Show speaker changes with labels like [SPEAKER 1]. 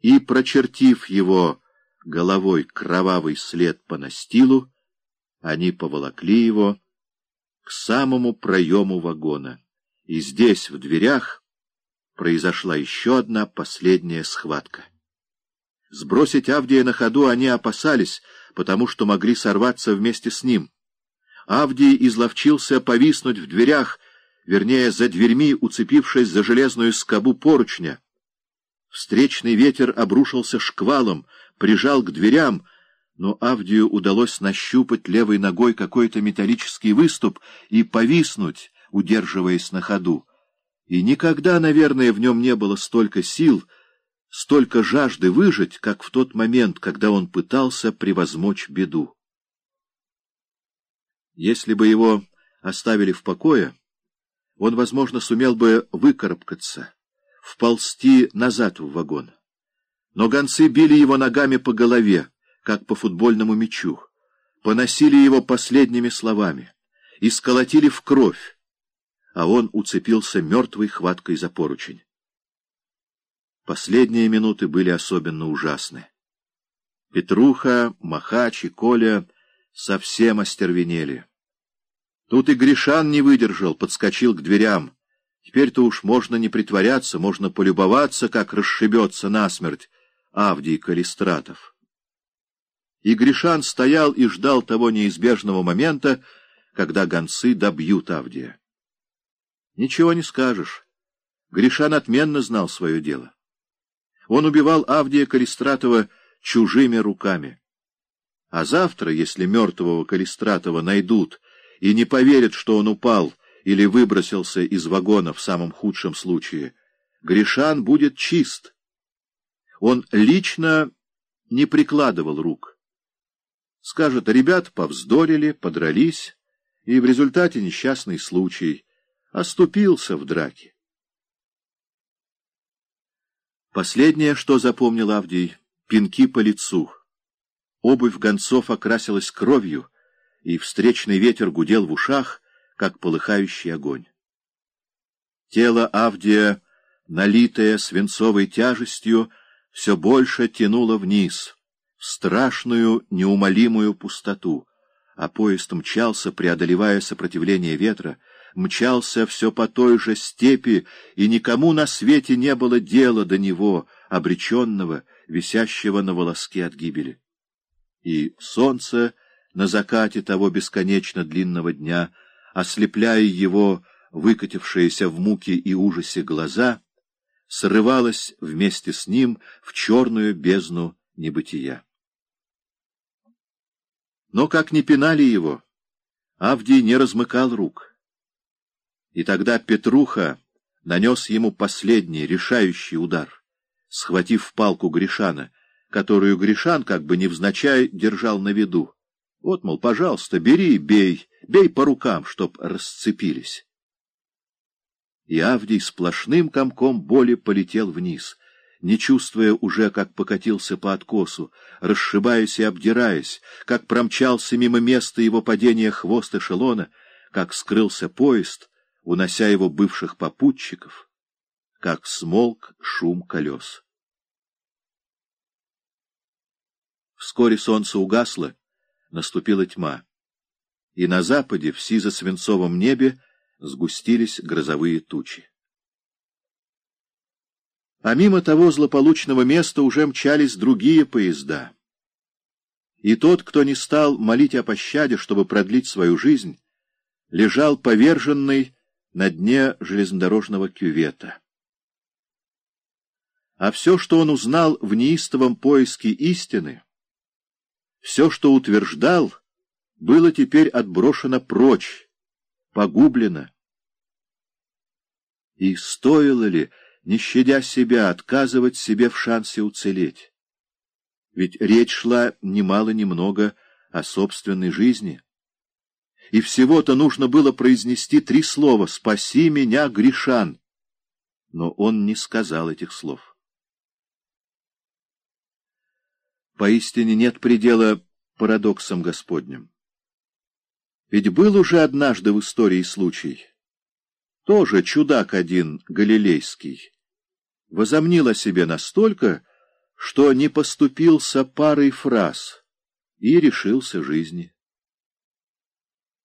[SPEAKER 1] и, прочертив его головой кровавый след по настилу, они поволокли его к самому проему вагона. И здесь, в дверях, произошла еще одна последняя схватка. Сбросить Авдия на ходу они опасались, потому что могли сорваться вместе с ним. Авдий изловчился повиснуть в дверях, вернее, за дверьми, уцепившись за железную скобу поручня. Встречный ветер обрушился шквалом, прижал к дверям, но Авдию удалось нащупать левой ногой какой-то металлический выступ и повиснуть, удерживаясь на ходу. И никогда, наверное, в нем не было столько сил, столько жажды выжить, как в тот момент, когда он пытался превозмочь беду. Если бы его оставили в покое, он, возможно, сумел бы выкарабкаться, вползти назад в вагон. Но гонцы били его ногами по голове, как по футбольному мячу, поносили его последними словами и сколотили в кровь, а он уцепился мертвой хваткой за поручень. Последние минуты были особенно ужасны. Петруха, Махач и Коля совсем остервенели. Тут и Гришан не выдержал, подскочил к дверям. Теперь-то уж можно не притворяться, можно полюбоваться, как расшибется насмерть Авдий Калистратов. И Гришан стоял и ждал того неизбежного момента, когда гонцы добьют Авдия. Ничего не скажешь. Гришан отменно знал свое дело. Он убивал Авдия Калистратова чужими руками. А завтра, если мертвого Калистратова найдут и не поверят, что он упал или выбросился из вагона в самом худшем случае, Гришан будет чист. Он лично не прикладывал рук. Скажет, ребят повздорили, подрались, и в результате несчастный случай оступился в драке. Последнее, что запомнил Авдий — пинки по лицу. Обувь гонцов окрасилась кровью, и встречный ветер гудел в ушах, как полыхающий огонь. Тело Авдия, налитое свинцовой тяжестью, все больше тянуло вниз, в страшную неумолимую пустоту, а поезд мчался, преодолевая сопротивление ветра, мчался все по той же степи, и никому на свете не было дела до него, обреченного, висящего на волоске от гибели. И солнце на закате того бесконечно длинного дня, ослепляя его выкатившиеся в муке и ужасе глаза, срывалось вместе с ним в черную бездну небытия. Но как ни пинали его, Авдий не размыкал рук. И тогда Петруха нанес ему последний, решающий удар, схватив палку Гришана, которую Гришан, как бы невзначай, держал на виду. Вот, мол, пожалуйста, бери, бей, бей по рукам, чтоб расцепились. И Авдий сплошным комком боли полетел вниз, не чувствуя уже, как покатился по откосу, расшибаясь и обдираясь, как промчался мимо места его падения хвост эшелона, как скрылся поезд, унося его бывших попутчиков, как смолк шум колес. Вскоре солнце угасло, наступила тьма, и на западе, в сизо-свинцовом небе, сгустились грозовые тучи. А мимо того злополучного места уже мчались другие поезда. И тот, кто не стал молить о пощаде, чтобы продлить свою жизнь, лежал поверженный на дне железнодорожного кювета. А все, что он узнал в неистовом поиске истины, все, что утверждал, было теперь отброшено прочь, погублено. И стоило ли, не щадя себя, отказывать себе в шансе уцелеть? Ведь речь шла немало-немного о собственной жизни. И всего-то нужно было произнести три слова «Спаси меня, Гришан!» Но он не сказал этих слов. Поистине нет предела парадоксам Господним. Ведь был уже однажды в истории случай. Тоже чудак один галилейский. Возомнил о себе настолько, что не поступился парой фраз и решился жизни.